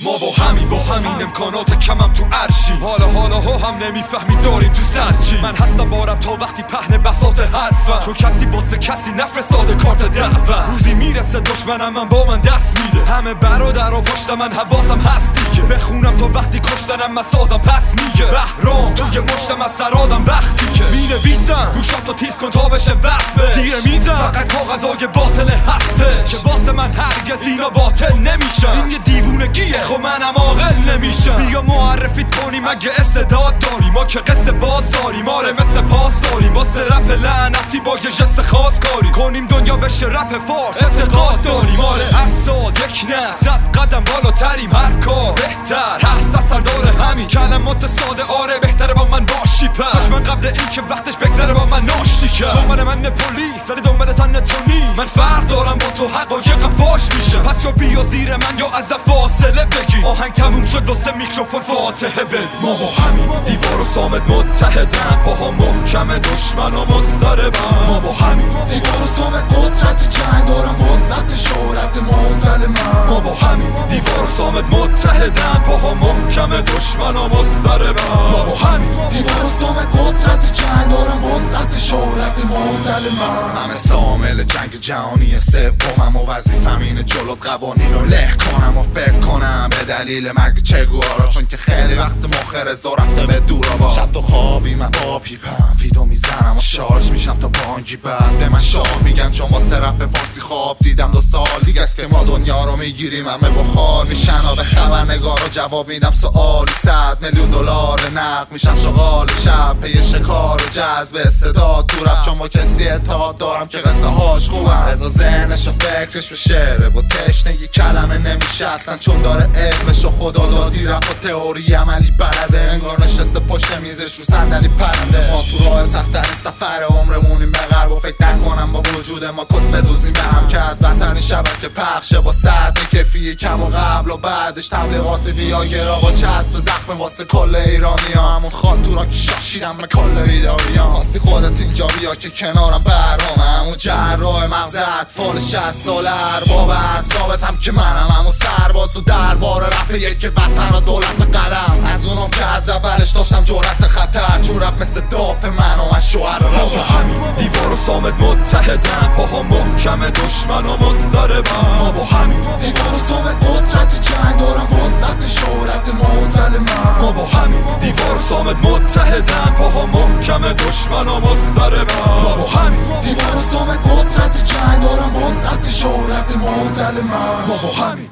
ما با همین با همین امکانات کمم تو عرشی. حالا حالا ها هم نمی‌فهمی داریم تو سرچی. من هستم بارم تا وقتی پهن بساط حرفم. چون کسی واسه کسی نفرستاده کارت دعوت. روزی می‌رسه دشمنم من با من دست میده. همه برادر و پشت من حواسم هست تا وقتی کشتنم من سازم پس میگه بهرام توی مشتم از سرادم وقتی که می‌نویسم گوشاتو تیز کن تا بشه وصفه زیر میزم. فقط کاغذای باطل هسته که واسه من هرگز اینا باطل نمیشن. این یه دیوونگیه. خب منم عاقل نمیشم. بیا معرفیت کنیم اگه استعداد داری ما که قصه باز داریم. آره مثل پاس داریم. با رپ لعنتی با یه جست خاص کاری کنیم دنیا بشه رپ فارس. اعتقاد داریم. آره هر سال یک نه. صد قدم بالاتریم هر کار بهتر. هست اثر داره همین. کلمات ساده آره بهتره با من باشی پس. من قبل این که وقتش بگذره با من ناشتی کرد. دنبال من پلیس ولی دنبال تن تو نیست. من فرق دارم با تو حقایق فاش میشه. پس یا بیا زیر من یا از فاصله بگی آهنگ تموم شد واسه میکروفون فاتحه بد ما با همین دیوار و سامت متحدن. پاها محکم دشمن و مستربن ما با همین دیوار و سامت قدرت جنگ. دارم وسط شورت موزل من. سامت متحدن پاها محکم دشمن و مستربن ما با همین دیوار و سامت قدرت جنگ دارم وسط شورت موزل من. همه سامل جنگ جهانی سومم و وظیفم اینه جلوت قوانین رو له کنم و فکر کنم. به دلیل مرگ چگوارا. چون که خیلی وقت مخر رفته به دورا با شب تو خوابی من با پیپم ویدو می‌زنم و شارژ میشم تا بانگی بعد به من شاه میگن. چون واسه رپ فارسی خواب دیدم دو سال دیگه است که ما دنیا رو می‌گیریم. همه بخار میشن. به خبرنگار رو جواب میدم. سوال صد میلیون دلار نق میشم شغال شب پی شکار و جذب استعداد تو رپ چون با کسی اتحاد دارم که قصه هاش خوبم رضا ذهنش و فکرش به شعره و تشنگی کلمه نمیشه اصلا. چون داره علمش و خدا دادی رپ و تئوری عملی بلده انگار نشسته پشت میزش رو صندلی پرنده. ما تو راه سختترین سفر عمرمونیم به غرب و فکر نکنم با وجود ما کس بدوزیم به هم که از بدترین شبکه پخشه. با سطح کفی کم و قبل و بعدش تبلیغات ویاگرا. با چسب زخم واسه کل ایرانی ها همون خال تو را که شاشیدم به کل ویداری ها خواستی خودت اینجا بیا که کنارم برام. همون جراح مغز اطفال شهست سال ارباب اعصابت هم که منم. همون سرباز و دربار رپ یک وطن و دولت قلم. از اونم که از اولش داشتم جورت خطر. چون رپ مثل داف من و من شوهر را دیوار و سامت متحدن. پاها محکم دشمن و مستربن ما با همین دیوار و سامت قدرت جنگ. محکم دشمن و مستربن ما با همین دیوار و سامت قدرت جنگ دارم وسط شهرت موزل من. ما همین.